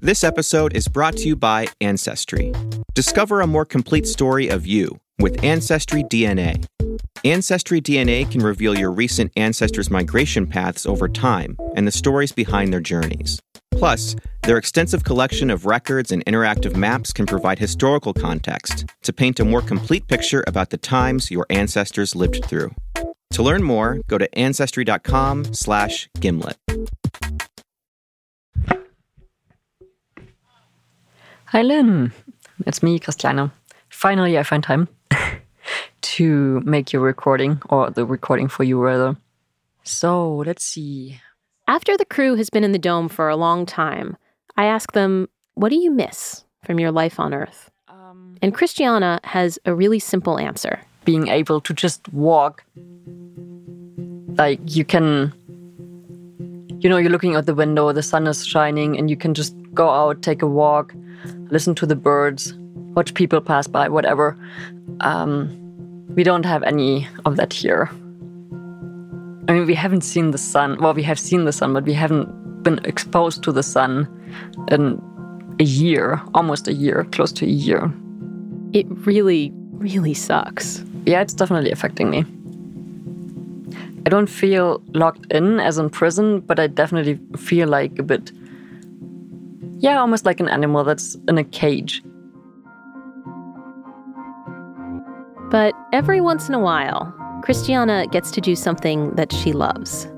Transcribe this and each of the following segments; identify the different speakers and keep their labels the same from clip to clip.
Speaker 1: This episode is brought to you by Ancestry. Discover a more complete story of you with Ancestry DNA. Ancestry DNA can reveal your recent ancestors' migration paths over time and the stories behind their journeys. Plus, their extensive collection of records and interactive maps can provide historical context to paint a more complete picture about the times your ancestors lived through. To learn more, go to ancestry.com/gimlet.
Speaker 2: Hi, Lynn. It's me, Christiane. Finally, I find time to make your recording, or the recording for you, rather. So, let's see.
Speaker 3: After the crew has been in the dome for a long time, I ask them, What do you miss from your life on Earth?
Speaker 2: Um,
Speaker 3: And Christiana has a really simple answer.
Speaker 2: being able to just walk. Like, you can, you know, you're looking out the window, the sun is shining, and you can just go out, take a walk, listen to the birds, watch people pass by, whatever. Um, we don't have any of that here. I mean, we haven't seen the sun. Well, we have seen the sun, but we haven't been exposed to the sun in a year, almost a year, close to a year.
Speaker 3: It really, really sucks.
Speaker 2: Yeah, it's definitely affecting me. I don't feel locked in as in prison, but I definitely feel like a bit, yeah, almost like an animal that's in a cage.
Speaker 3: But every once in a while, Christiana gets to do something that she loves.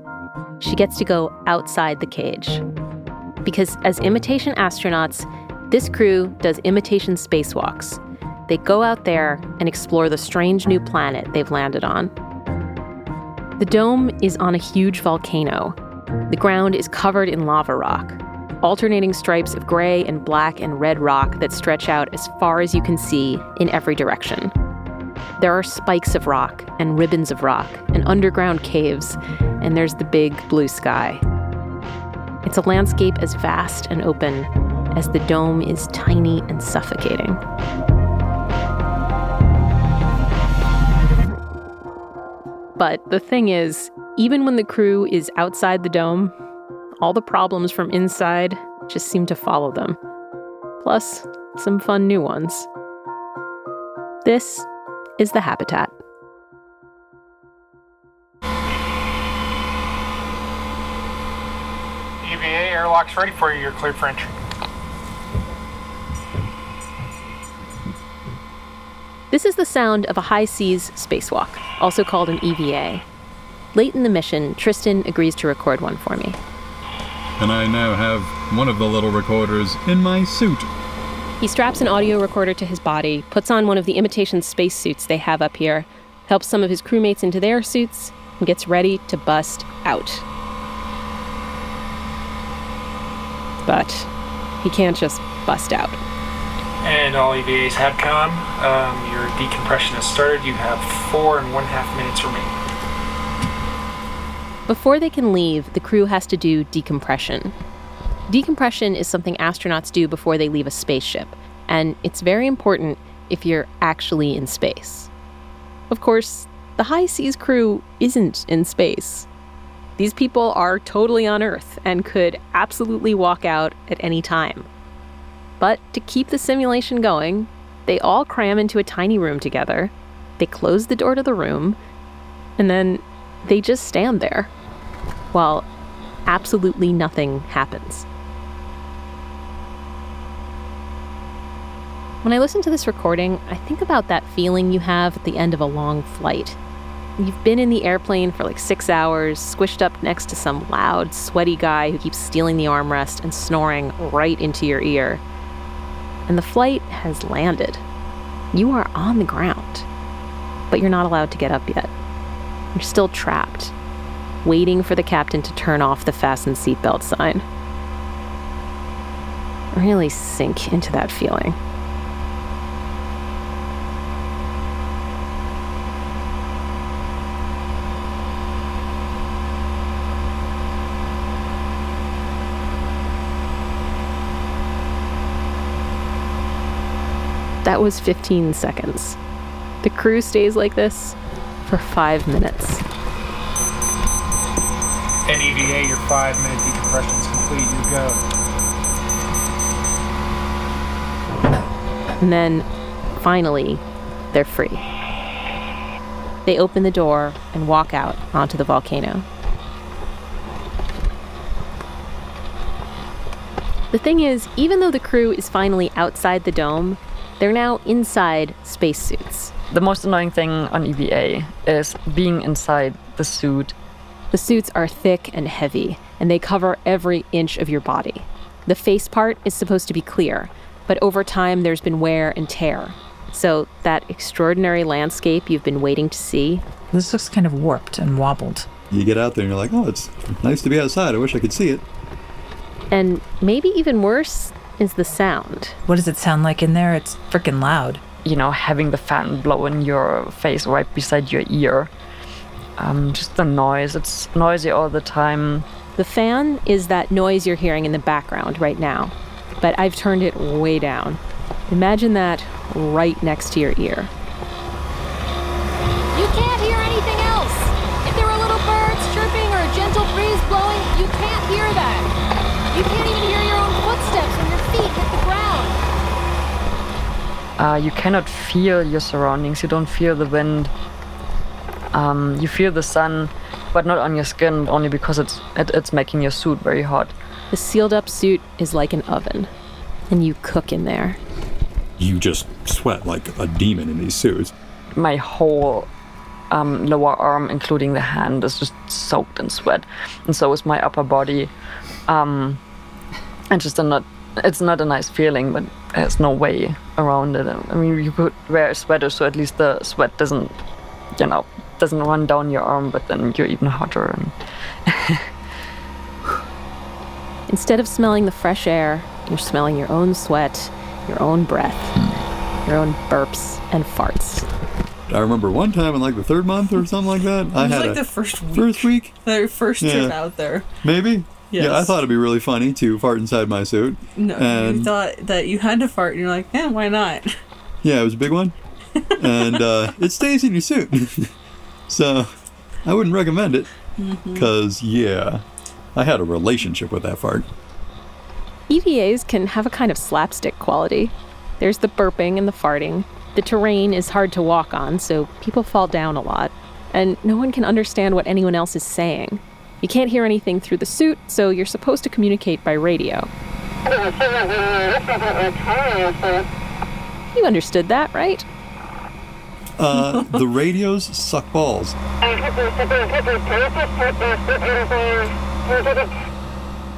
Speaker 3: She gets to go outside the cage. Because as imitation astronauts, this crew does imitation spacewalks. They go out there and explore the strange new planet they've landed on. The dome is on a huge volcano. The ground is covered in lava rock, alternating stripes of gray and black and red rock that stretch out as far as you can see in every direction. There are spikes of rock and ribbons of rock and underground caves, and there's the big blue sky. It's a landscape as vast and open as the dome is tiny and suffocating. But the thing is, even when the crew is outside the dome, all the problems from inside just seem to follow them. Plus, some fun new ones. This is the habitat.
Speaker 4: EVA airlock's ready for you. You're cleared for entry.
Speaker 3: This is the sound of a HI-SEAS spacewalk, also called an EVA. Late in the mission, Tristan agrees to record one for me.
Speaker 5: And I now have one of the little recorders in my suit.
Speaker 3: He straps an audio recorder to his body, puts on one of the imitation spacesuits they have up here, helps some of his crewmates into their suits, and gets ready to bust out. But he can't just bust out.
Speaker 4: And all EVAs have come. Um, your decompression has started. You have four and one half minutes remaining.
Speaker 3: Before they can leave, the crew has to do decompression. Decompression is something astronauts do before they leave a spaceship, and it's very important if you're actually in space. Of course, the HI-SEAS crew isn't in space. These people are totally on Earth and could absolutely walk out at any time. But to keep the simulation going, they all cram into a tiny room together. They close the door to the room, and then they just stand there while absolutely nothing happens. When I listen to this recording, I think about that feeling you have at the end of a long flight. You've been in the airplane for like six hours, squished up next to some loud, sweaty guy who keeps stealing the armrest and snoring right into your ear. And the flight has landed. You are on the ground, but you're not allowed to get up yet. You're still trapped, waiting for the captain to turn off the fasten seatbelt sign. Really sink into that feeling. That was 15 seconds. The crew stays like this for five minutes.
Speaker 4: And EVA, your five minute decompression is complete. You go.
Speaker 3: And then, finally, they're free. They open the door and walk out onto the volcano. The thing is, even though the crew is finally outside the dome, they're now inside spacesuits.
Speaker 2: The most annoying thing on EVA is being inside the suit.
Speaker 3: The suits are thick and heavy, and they cover every inch of your body. The face part is supposed to be clear, but over time there's been wear and tear. So, that extraordinary landscape you've been waiting to see,
Speaker 6: This looks kind of warped and wobbled.
Speaker 7: You get out there and you're like, oh, it's nice to be outside. I wish I could see it.
Speaker 3: and maybe even worse, is the sound.
Speaker 6: What does it sound like in there? It's freaking loud.
Speaker 2: You know, having the fan blow in your face right beside your ear. Um, just the noise. It's noisy all the time.
Speaker 3: The fan is that noise you're hearing in the background right now, but I've turned it way down. Imagine that right next to your ear.
Speaker 8: You can't hear anything else. If there were little birds chirping or a gentle breeze blowing, you can't hear that. You can't even hear your own footsteps when your feet hit the ground.
Speaker 2: Uh, you cannot feel your surroundings. You don't feel the wind. Um, you feel the sun, but not on your skin, only because it's it, it's making your suit very hot.
Speaker 3: The sealed up suit is like an oven, and you cook in there.
Speaker 7: You just sweat like a demon in these suits.
Speaker 2: My whole um, lower arm, including the hand, is just soaked in sweat, and so is my upper body. Um, and just a not, it's not a nice feeling, but there's no way around it. I mean, you could wear a sweater so at least the sweat doesn't, you know, doesn't run down your arm, but then you're even hotter. And
Speaker 3: Instead of smelling the fresh air, you're smelling your own sweat, your own breath, your own burps and farts.
Speaker 7: I remember one time in like the third month or something like that. I
Speaker 9: It was
Speaker 7: had
Speaker 9: like the first week.
Speaker 7: first week,
Speaker 9: Their first trip out there.
Speaker 7: maybe. Yeah, I thought it'd be really funny to fart inside my suit.
Speaker 9: No, you thought that you had to fart, and you're like, eh, why not?
Speaker 7: Yeah, it was a big one, and uh, it stays in your suit. so I wouldn't recommend it mm-hmm. because yeah, I had a relationship with that fart.
Speaker 3: EVAs can have a kind of slapstick quality. There's the burping and the farting. The terrain is hard to walk on, so people fall down a lot. And no one can understand what anyone else is saying. You can't hear anything through the suit, so you're supposed to communicate by radio. You understood that, right?
Speaker 7: Uh, the radios suck balls.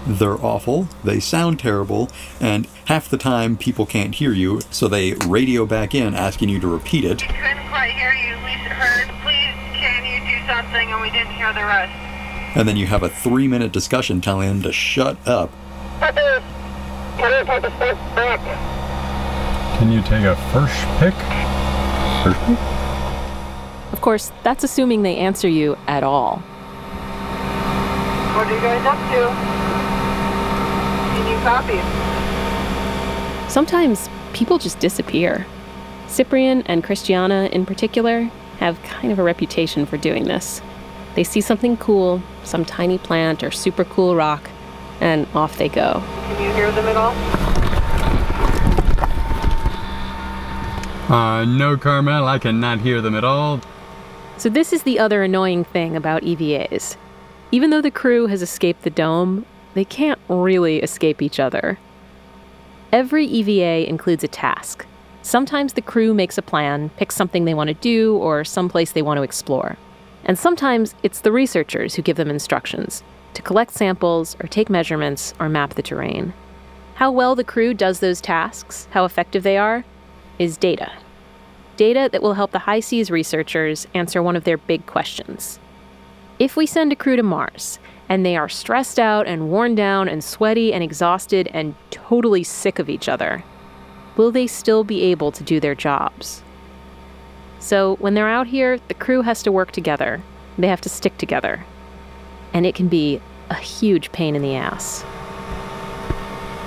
Speaker 7: They're awful, they sound terrible, and half the time people can't hear you, so they radio back in asking you to repeat it.
Speaker 10: We couldn't quite hear you. We heard, please, can you do something? And we didn't hear the rest.
Speaker 7: And then you have a three minute discussion telling them to shut up.
Speaker 5: Can you take a first pick?
Speaker 3: Of course, that's assuming they answer you at all.
Speaker 10: What are you guys up to? Can you copy?
Speaker 3: Sometimes people just disappear. Cyprian and Christiana, in particular, have kind of a reputation for doing this. They see something cool, some tiny plant or super cool rock, and off they go.
Speaker 10: Can you hear them at all?
Speaker 5: Uh, no, Carmel, I cannot hear them at all.
Speaker 3: So, this is the other annoying thing about EVAs. Even though the crew has escaped the dome, they can't really escape each other. Every EVA includes a task. Sometimes the crew makes a plan, picks something they want to do, or some place they want to explore. And sometimes it's the researchers who give them instructions to collect samples, or take measurements, or map the terrain. How well the crew does those tasks, how effective they are, is data. Data that will help the HI-SEAS researchers answer one of their big questions. If we send a crew to Mars, and they are stressed out and worn down and sweaty and exhausted and totally sick of each other, will they still be able to do their jobs? So, when they're out here, the crew has to work together. They have to stick together. And it can be a huge pain in the ass.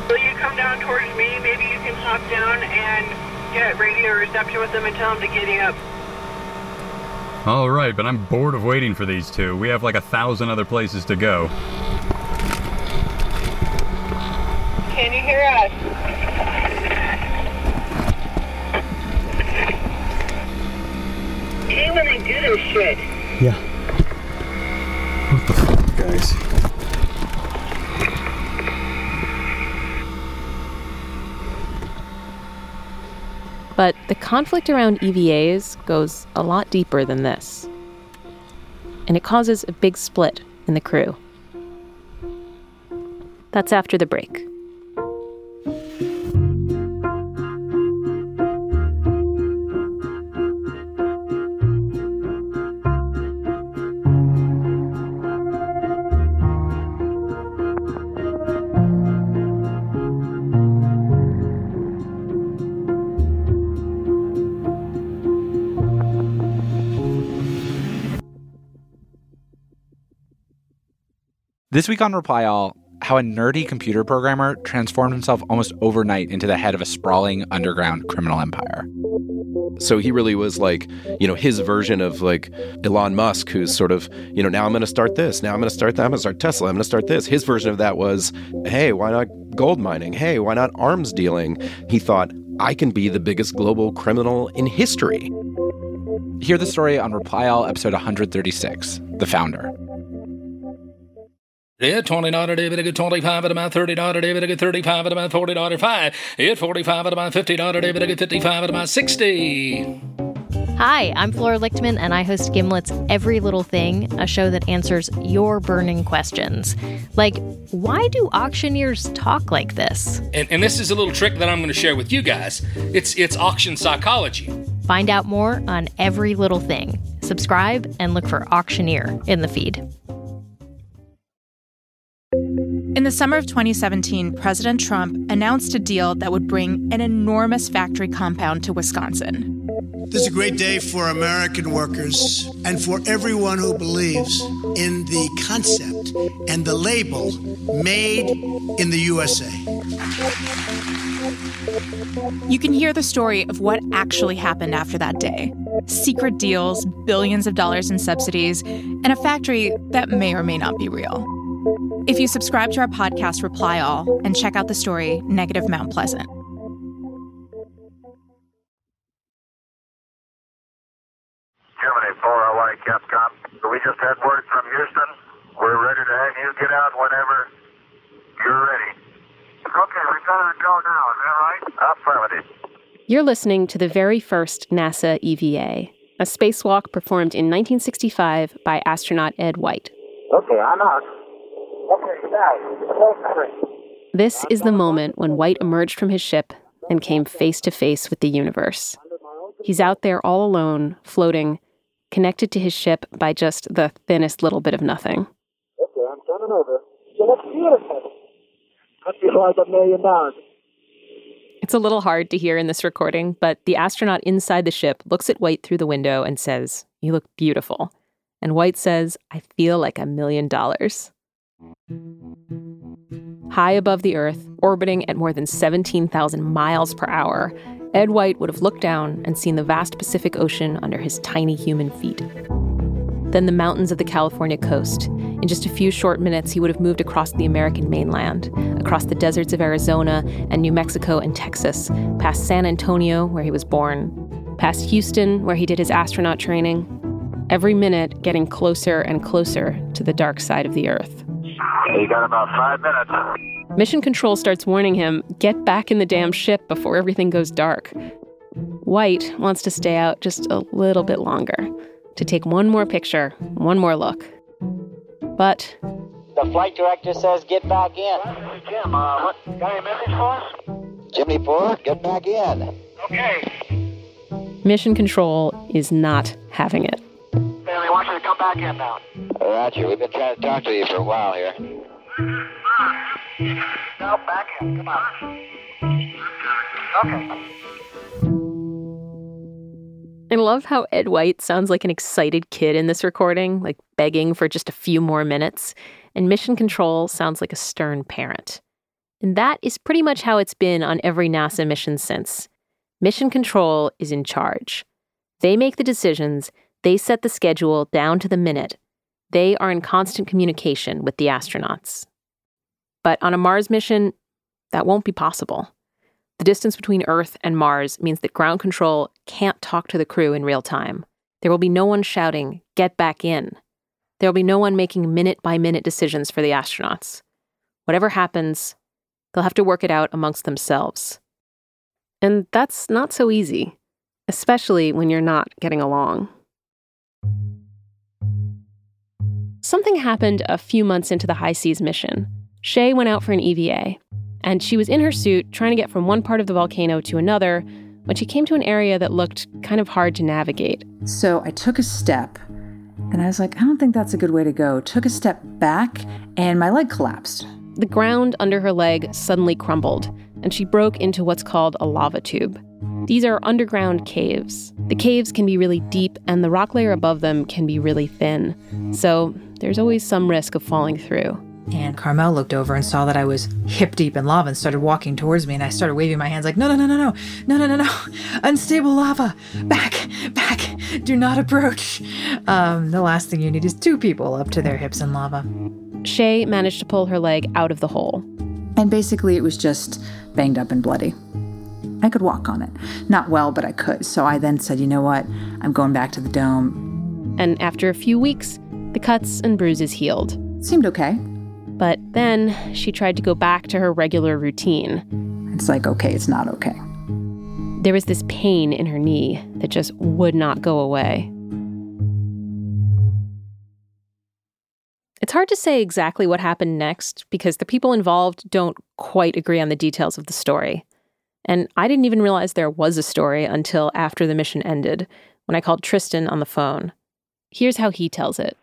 Speaker 10: Will you come down towards me? Maybe you can hop down and get radio reception with them and tell them to giddy up.
Speaker 5: All right, but I'm bored of waiting for these two. We have like a thousand other places to go.
Speaker 10: Can you hear us? Hey, when I do this shit.
Speaker 7: Yeah. What the fuck, guys?
Speaker 3: But the conflict around EVAs goes a lot deeper than this. And it causes a big split in the crew. That's after the break.
Speaker 11: This week on Reply All, how a nerdy computer programmer transformed himself almost overnight into the head of a sprawling underground criminal empire.
Speaker 12: So he really was like, you know, his version of like Elon Musk, who's sort of, you know, now I'm going to start this. Now I'm going to start that. I'm going to start Tesla. I'm going to start this. His version of that was, hey, why not gold mining? Hey, why not arms dealing? He thought, I can be the biggest global criminal in history.
Speaker 11: Hear the story on Reply All, episode 136 The Founder.
Speaker 13: It twenty dollar David, a good twenty five at about thirty dollar David, a good thirty five at about forty dollar five. It forty five at about fifty dollar David, a good fifty five at about sixty.
Speaker 14: Hi, I'm Flora Lichtman, and I host Gimlet's Every Little Thing, a show that answers your burning questions. Like, why do auctioneers talk like this?
Speaker 13: And, and this is a little trick that I'm going to share with you guys. It's it's auction psychology.
Speaker 14: Find out more on Every Little Thing. Subscribe and look for auctioneer in the feed.
Speaker 15: In the summer of 2017, President Trump announced a deal that would bring an enormous factory compound to Wisconsin.
Speaker 16: This is a great day for American workers and for everyone who believes in the concept and the label made in the USA.
Speaker 15: You can hear the story of what actually happened after that day secret deals, billions of dollars in subsidies, and a factory that may or may not be real. If you subscribe to our podcast, Reply All, and check out the story Negative Mount Pleasant.
Speaker 17: Gemini, 4 LA, Capcom. We just had word from Houston. We're ready to have you get out whenever you're ready. Okay, we gotta go now, is that right? Affirmative.
Speaker 3: You're listening to the very first NASA EVA, a spacewalk performed in 1965 by astronaut Ed White.
Speaker 17: Okay, I'm out. Okay, now,
Speaker 3: This is the moment when White emerged from his ship and came face to face with the universe. He's out there all alone, floating, connected to his ship by just the thinnest little bit of nothing.
Speaker 17: Okay, I'm turning over. So let's beautiful. That feels like a million dollars.
Speaker 3: It's a little hard to hear in this recording, but the astronaut inside the ship looks at White through the window and says, You look beautiful. And White says, I feel like a million dollars. High above the Earth, orbiting at more than 17,000 miles per hour, Ed White would have looked down and seen the vast Pacific Ocean under his tiny human feet. Then the mountains of the California coast. In just a few short minutes, he would have moved across the American mainland, across the deserts of Arizona and New Mexico and Texas, past San Antonio, where he was born, past Houston, where he did his astronaut training. Every minute, getting closer and closer to the dark side of the Earth.
Speaker 17: You got about five minutes.
Speaker 3: Mission Control starts warning him get back in the damn ship before everything goes dark. White wants to stay out just a little bit longer, to take one more picture, one more look. But
Speaker 18: The flight director says get back in.
Speaker 17: Jim, uh, what, got any message for us?
Speaker 18: Gemini Four, get back in.
Speaker 17: Okay.
Speaker 3: Mission Control is not having it.
Speaker 17: Stanley, want you to come back in now.
Speaker 18: Roger, we've been trying to talk to you for a while here.
Speaker 17: Now back in, come on. Okay.
Speaker 3: I love how Ed White sounds like an excited kid in this recording, like begging for just a few more minutes, and Mission Control sounds like a stern parent. And that is pretty much how it's been on every NASA mission since. Mission Control is in charge. They make the decisions, they set the schedule down to the minute. They are in constant communication with the astronauts. But on a Mars mission, that won't be possible. The distance between Earth and Mars means that ground control can't talk to the crew in real time. There will be no one shouting, Get back in. There will be no one making minute by minute decisions for the astronauts. Whatever happens, they'll have to work it out amongst themselves. And that's not so easy, especially when you're not getting along. Something happened a few months into the HI-SEAS mission. Shay went out for an EVA, and she was in her suit trying to get from one part of the volcano to another when she came to an area that looked kind of hard to navigate.
Speaker 6: So I took a step and I was like, I don't think that's a good way to go. Took a step back and my leg collapsed.
Speaker 3: The ground under her leg suddenly crumbled, and she broke into what's called a lava tube. These are underground caves. The caves can be really deep, and the rock layer above them can be really thin. So there's always some risk of falling through.
Speaker 6: And Carmel looked over and saw that I was hip deep in lava and started walking towards me. And I started waving my hands like, no, no, no, no, no, no, no, no, no, unstable lava, back, back, do not approach. Um, the last thing you need is two people up to their hips in lava.
Speaker 3: Shay managed to pull her leg out of the hole.
Speaker 6: And basically, it was just banged up and bloody. I could walk on it. Not well, but I could. So I then said, you know what? I'm going back to the dome.
Speaker 3: And after a few weeks, the cuts and bruises healed.
Speaker 6: Seemed okay.
Speaker 3: But then she tried to go back to her regular routine.
Speaker 6: It's like, okay, it's not okay.
Speaker 3: There was this pain in her knee that just would not go away. It's hard to say exactly what happened next because the people involved don't quite agree on the details of the story. And I didn't even realize there was a story until after the mission ended, when I called Tristan on the phone. Here's how he tells it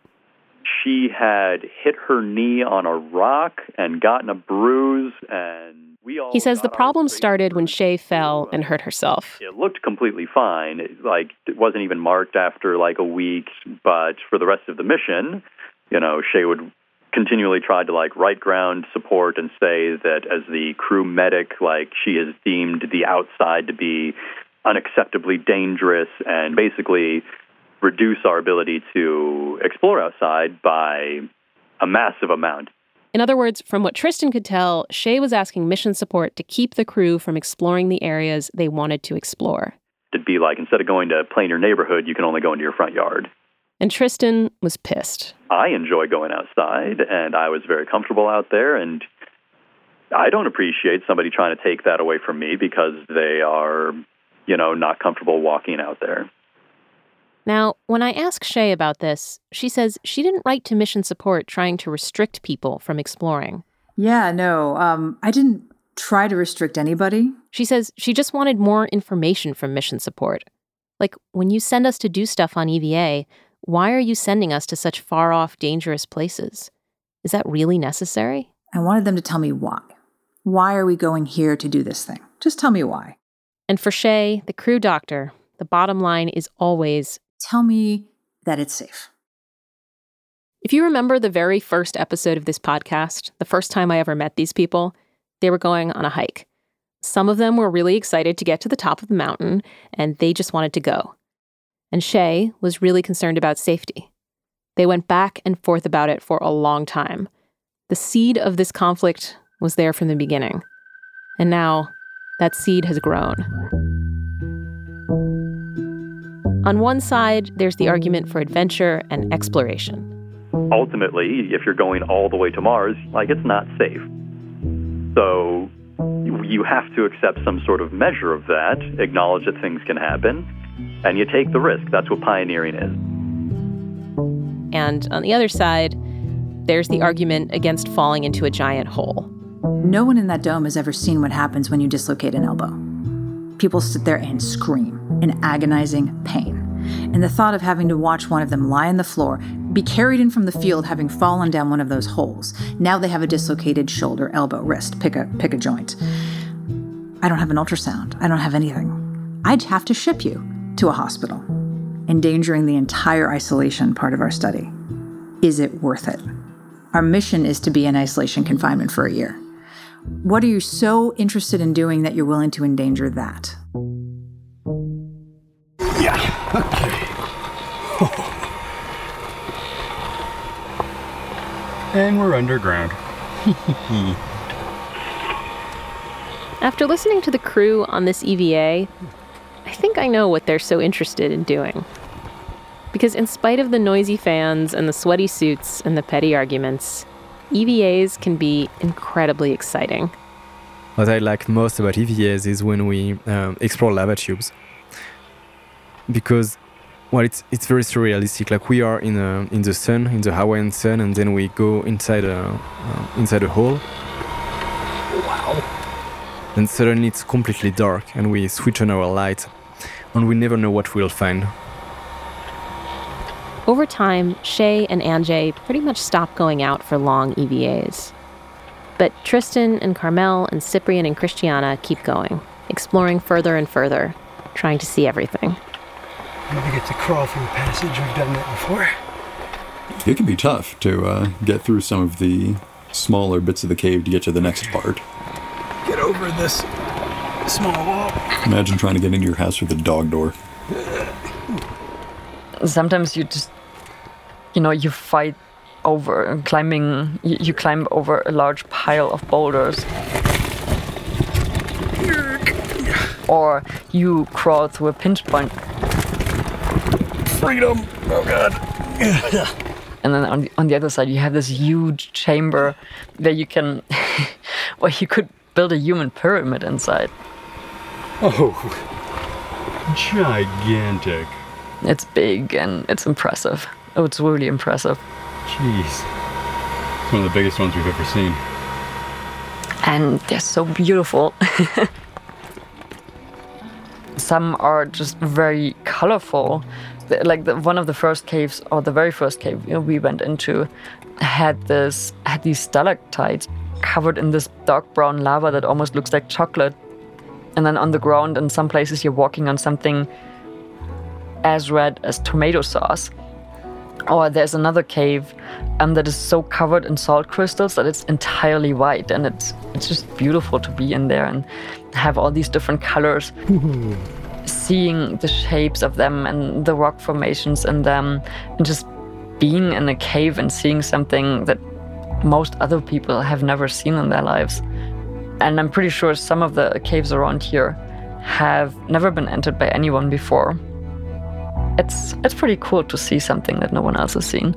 Speaker 19: she had hit her knee on a rock and gotten a bruise and we all
Speaker 3: He says the problem started when Shay fell and hurt herself.
Speaker 19: it looked completely fine it, like it wasn't even marked after like a week but for the rest of the mission you know shay would continually try to like right ground support and say that as the crew medic like she is deemed the outside to be unacceptably dangerous and basically reduce our ability to explore outside by a massive amount.
Speaker 3: In other words, from what Tristan could tell, Shay was asking mission support to keep the crew from exploring the areas they wanted to explore.
Speaker 19: It'd be like instead of going to play in your neighborhood, you can only go into your front yard.
Speaker 3: And Tristan was pissed.
Speaker 19: I enjoy going outside, and I was very comfortable out there, and I don't appreciate somebody trying to take that away from me because they are, you know, not comfortable walking out there.
Speaker 3: Now, when I ask Shay about this, she says she didn't write to mission support trying to restrict people from exploring.
Speaker 6: Yeah, no, um, I didn't try to restrict anybody.
Speaker 3: She says she just wanted more information from mission support. Like, when you send us to do stuff on EVA, why are you sending us to such far off, dangerous places? Is that really necessary?
Speaker 6: I wanted them to tell me why. Why are we going here to do this thing? Just tell me why.
Speaker 3: And for Shay, the crew doctor, the bottom line is always
Speaker 6: tell me that it's safe.
Speaker 3: If you remember the very first episode of this podcast, the first time I ever met these people, they were going on a hike. Some of them were really excited to get to the top of the mountain, and they just wanted to go. And Shay was really concerned about safety. They went back and forth about it for a long time. The seed of this conflict was there from the beginning. And now, that seed has grown. On one side, there's the argument for adventure and exploration.
Speaker 19: Ultimately, if you're going all the way to Mars, like it's not safe. So you have to accept some sort of measure of that, acknowledge that things can happen, and you take the risk. That's what pioneering is.
Speaker 3: And on the other side, there's the argument against falling into a giant hole.
Speaker 6: No one in that dome has ever seen what happens when you dislocate an elbow. People sit there and scream in agonizing pain. And the thought of having to watch one of them lie on the floor, be carried in from the field having fallen down one of those holes. Now they have a dislocated shoulder, elbow, wrist, pick a pick a joint. I don't have an ultrasound. I don't have anything. I'd have to ship you to a hospital, endangering the entire isolation part of our study. Is it worth it? Our mission is to be in isolation confinement for a year. What are you so interested in doing that you're willing to endanger that?
Speaker 5: Yeah. Okay. and we're underground.
Speaker 3: After listening to the crew on this EVA, I think I know what they're so interested in doing. Because in spite of the noisy fans and the sweaty suits and the petty arguments, EVAs can be incredibly exciting.
Speaker 20: What I like most about EVAs is when we um, explore lava tubes. Because, well, it's, it's very surrealistic. Like we are in, a, in the sun, in the Hawaiian sun, and then we go inside a, uh, inside a hole. Wow. And suddenly it's completely dark, and we switch on our light, and we never know what we'll find.
Speaker 3: Over time, Shay and Anjay pretty much stopped going out for long EVAs. But Tristan and Carmel and Cyprian and Christiana keep going, exploring further and further, trying to see everything.
Speaker 21: Maybe get to crawl through the passage. We've done that before.
Speaker 7: It can be tough to uh, get through some of the smaller bits of the cave to get to the next part.
Speaker 21: Get over this small wall.
Speaker 7: Imagine trying to get into your house with a dog door.
Speaker 2: Sometimes you just, you know, you fight over climbing. You, you climb over a large pile of boulders. Or you crawl through a pinch point
Speaker 21: Freedom! Oh god.
Speaker 2: and then on the, on the other side you have this huge chamber where you can well you could build a human pyramid inside
Speaker 5: Oh, gigantic.
Speaker 2: it's big and it's impressive oh it's really impressive
Speaker 5: Jeez. It's one of the biggest ones we've ever seen.
Speaker 2: and they're so beautiful some are just very colorful Like the, one of the first caves or the very first cave you know, we went into had this had these stalactites covered in this dark brown lava that almost looks like chocolate. And then on the ground in some places you're walking on something as red as tomato sauce. Or there's another cave um, that is so covered in salt crystals that it's entirely white and it's it's just beautiful to be in there and have all these different colors seeing the shapes of them and the rock formations in them and just being in a cave and seeing something that most other people have never seen in their lives and i'm pretty sure some of the caves around here have never been entered by anyone before it's it's pretty cool to see something that no one else has seen.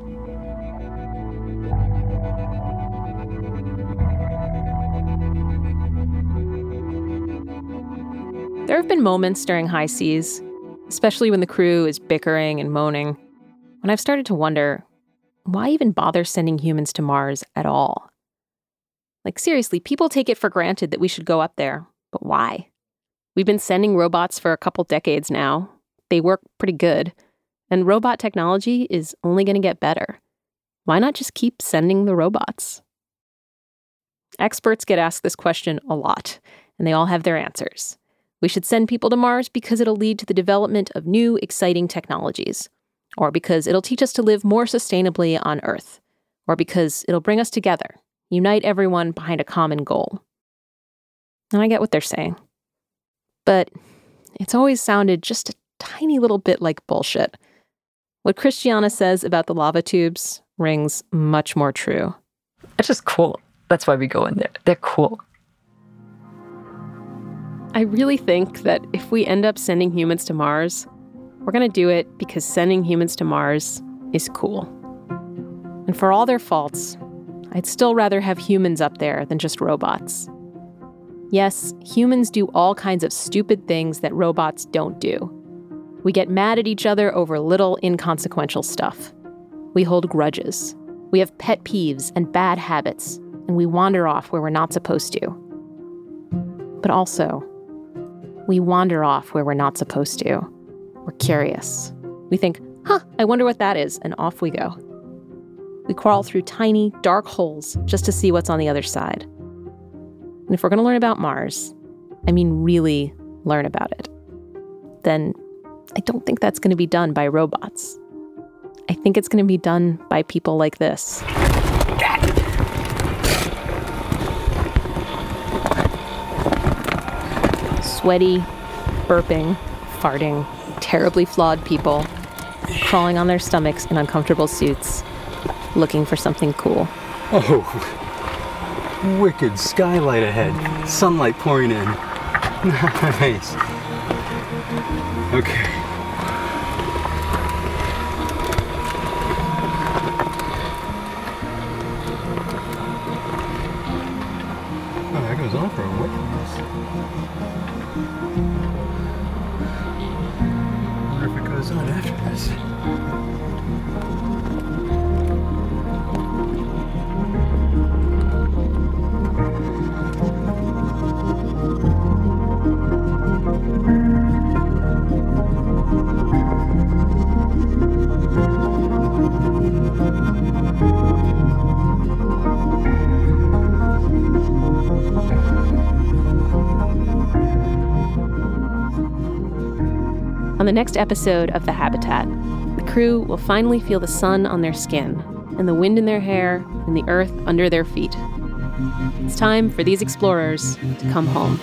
Speaker 3: Have been moments during HI-SEAS, especially when the crew is bickering and moaning, when I've started to wonder why even bother sending humans to Mars at all? Like, seriously, people take it for granted that we should go up there, but why? We've been sending robots for a couple decades now. They work pretty good, and robot technology is only going to get better. Why not just keep sending the robots? Experts get asked this question a lot, and they all have their answers. We should send people to Mars because it'll lead to the development of new, exciting technologies, or because it'll teach us to live more sustainably on Earth, or because it'll bring us together, unite everyone behind a common goal. And I get what they're saying. But it's always sounded just a tiny little bit like bullshit. What Christiana says about the lava tubes rings much more true.
Speaker 2: It's just cool. That's why we go in there. They're cool.
Speaker 3: I really think that if we end up sending humans to Mars, we're going to do it because sending humans to Mars is cool. And for all their faults, I'd still rather have humans up there than just robots. Yes, humans do all kinds of stupid things that robots don't do. We get mad at each other over little inconsequential stuff. We hold grudges. We have pet peeves and bad habits, and we wander off where we're not supposed to. But also, we wander off where we're not supposed to. We're curious. We think, huh, I wonder what that is, and off we go. We crawl through tiny, dark holes just to see what's on the other side. And if we're going to learn about Mars, I mean really learn about it, then I don't think that's going to be done by robots. I think it's going to be done by people like this. Sweaty, burping, farting, terribly flawed people crawling on their stomachs in uncomfortable suits, looking for something cool.
Speaker 21: Oh, wicked skylight ahead. Sunlight pouring in. Nice. Okay. On
Speaker 3: the next episode of The Habitat, the crew will finally feel the sun on their skin, and the wind in their hair, and the earth under their feet. It's time for these explorers to come home.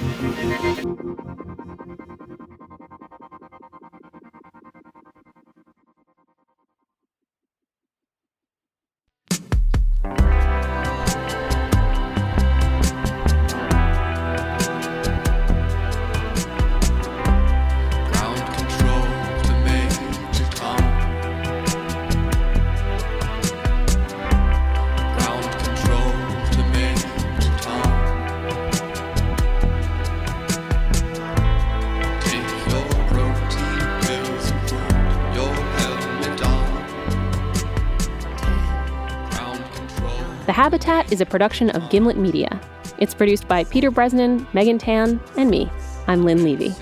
Speaker 3: The Habitat is a production of Gimlet Media. It's produced by Peter Bresnan, Megan Tan, and me. I'm Lynn Levy.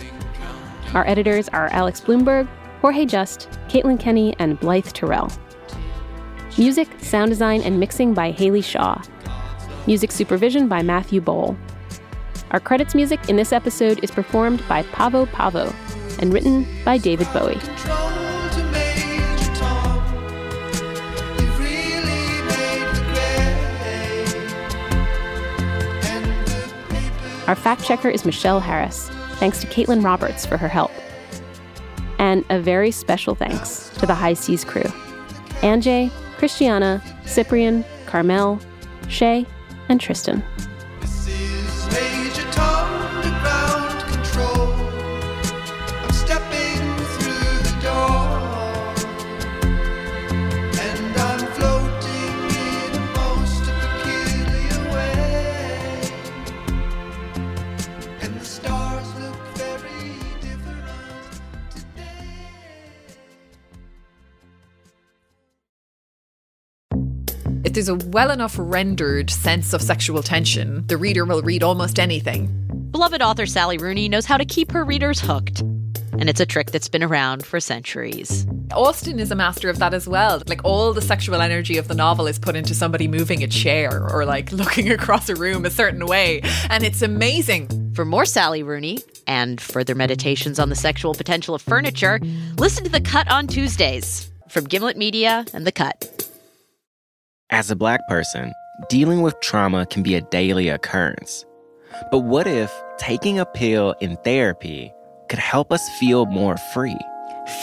Speaker 3: Our editors are Alex Blumberg, Jorge Just, Caitlin Kenney, and Blythe Terrell. Music, sound design, and mixing by Haley Shaw. Music supervision by Matthew Boll. Our credits music in this episode is performed by Pavo Pavo and written by David Bowie. Our fact checker is Michelle Harris. Thanks to Caitlin Roberts for her help. And a very special thanks to the HI-SEAS crew Anjay, Christiana, Cyprian, Carmel, Shay, and Tristan.
Speaker 22: There's a well enough rendered sense of sexual tension, the reader will read almost anything.
Speaker 23: Beloved author Sally Rooney knows how to keep her readers hooked. And it's a trick that's been around for centuries.
Speaker 22: Austen is a master of that as well. Like all the sexual energy of the novel is put into somebody moving a chair or like looking across a room a certain way. And it's amazing.
Speaker 23: For more Sally Rooney and further meditations on the sexual potential of furniture, listen to The Cut on Tuesdays from Gimlet Media and The Cut.
Speaker 24: As a black person, dealing with trauma can be a daily occurrence. But what if taking a pill in therapy could help us feel more free?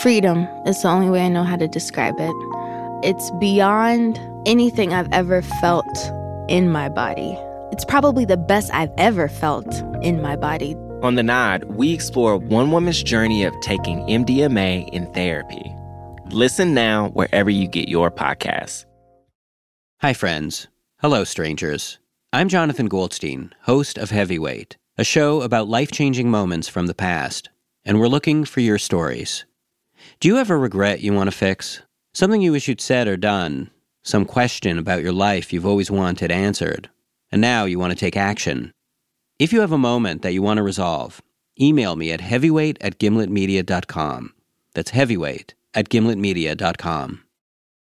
Speaker 25: Freedom is the only way I know how to describe it. It's beyond anything I've ever felt in my body. It's probably the best I've ever felt in my body.
Speaker 24: On The Nod, we explore one woman's journey of taking MDMA in therapy. Listen now wherever you get your podcasts.
Speaker 26: Hi, friends. Hello, strangers. I'm Jonathan Goldstein, host of Heavyweight, a show about life changing moments from the past, and we're looking for your stories. Do you ever regret you want to fix? Something you wish you'd said or done? Some question about your life you've always wanted answered, and now you want to take action? If you have a moment that you want to resolve, email me at heavyweight at gimletmedia.com. That's heavyweight at gimletmedia.com.